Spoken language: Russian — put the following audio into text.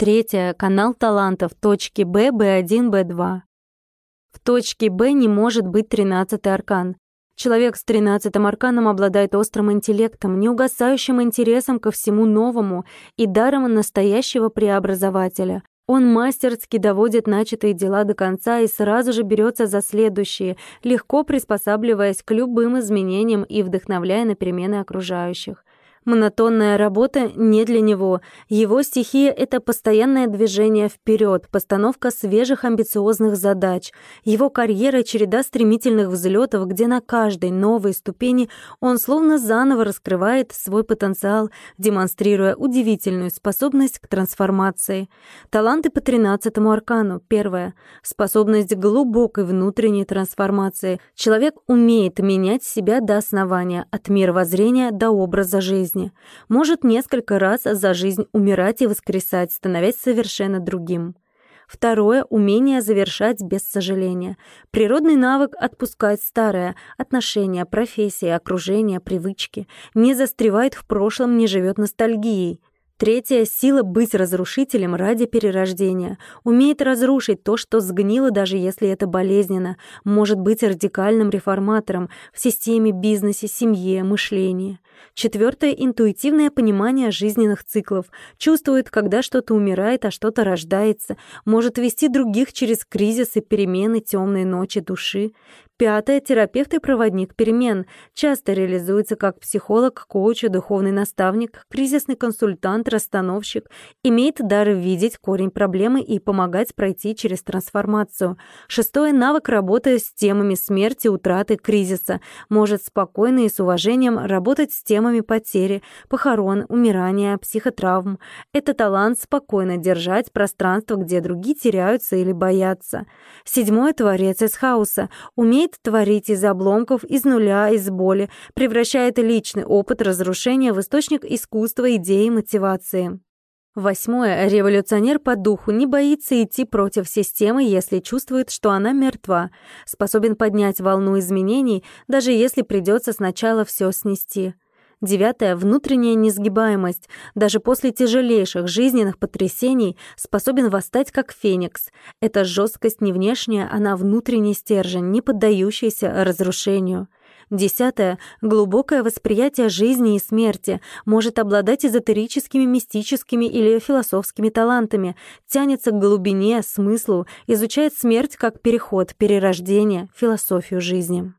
Третье. Канал талантов. Точки Б, Б1, Б2. В точке Б не может быть тринадцатый аркан. Человек с тринадцатым арканом обладает острым интеллектом, неугасающим интересом ко всему новому и даром настоящего преобразователя. Он мастерски доводит начатые дела до конца и сразу же берется за следующие, легко приспосабливаясь к любым изменениям и вдохновляя на перемены окружающих. Монотонная работа не для него. Его стихия — это постоянное движение вперед, постановка свежих амбициозных задач. Его карьера — череда стремительных взлетов, где на каждой новой ступени он словно заново раскрывает свой потенциал, демонстрируя удивительную способность к трансформации. Таланты по тринадцатому аркану. Первое. Способность глубокой внутренней трансформации. Человек умеет менять себя до основания, от мировоззрения до образа жизни жизни, может несколько раз за жизнь умирать и воскресать, становясь совершенно другим. Второе — умение завершать без сожаления. Природный навык отпускать старое, отношения, профессии, окружение, привычки. Не застревает в прошлом, не живет ностальгией. Третья — сила быть разрушителем ради перерождения. Умеет разрушить то, что сгнило, даже если это болезненно. Может быть радикальным реформатором в системе, бизнесе, семье, мышлении. Четвертое — интуитивное понимание жизненных циклов. Чувствует, когда что-то умирает, а что-то рождается. Может вести других через кризисы, перемены, темные ночи души. Пятое — терапевт и проводник перемен. Часто реализуется как психолог, коуч, духовный наставник, кризисный консультант, расстановщик. Имеет дар видеть корень проблемы и помогать пройти через трансформацию. Шестое — навык работы с темами смерти, утраты, кризиса. Может спокойно и с уважением работать с темами потери, похорон, умирания, психотравм. Это талант спокойно держать пространство, где другие теряются или боятся. Седьмое — творец из хаоса. Умеет творить из обломков, из нуля, из боли, превращает личный опыт разрушения в источник искусства, идеи, мотивации. Восьмое. Революционер по духу не боится идти против системы, если чувствует, что она мертва, способен поднять волну изменений, даже если придется сначала все снести. Девятое — внутренняя несгибаемость. Даже после тяжелейших жизненных потрясений способен восстать как феникс. Эта жесткость не внешняя, она внутренний стержень, не поддающийся разрушению. Десятое — глубокое восприятие жизни и смерти, может обладать эзотерическими, мистическими или философскими талантами, тянется к глубине, смыслу, изучает смерть как переход, перерождение, философию жизни.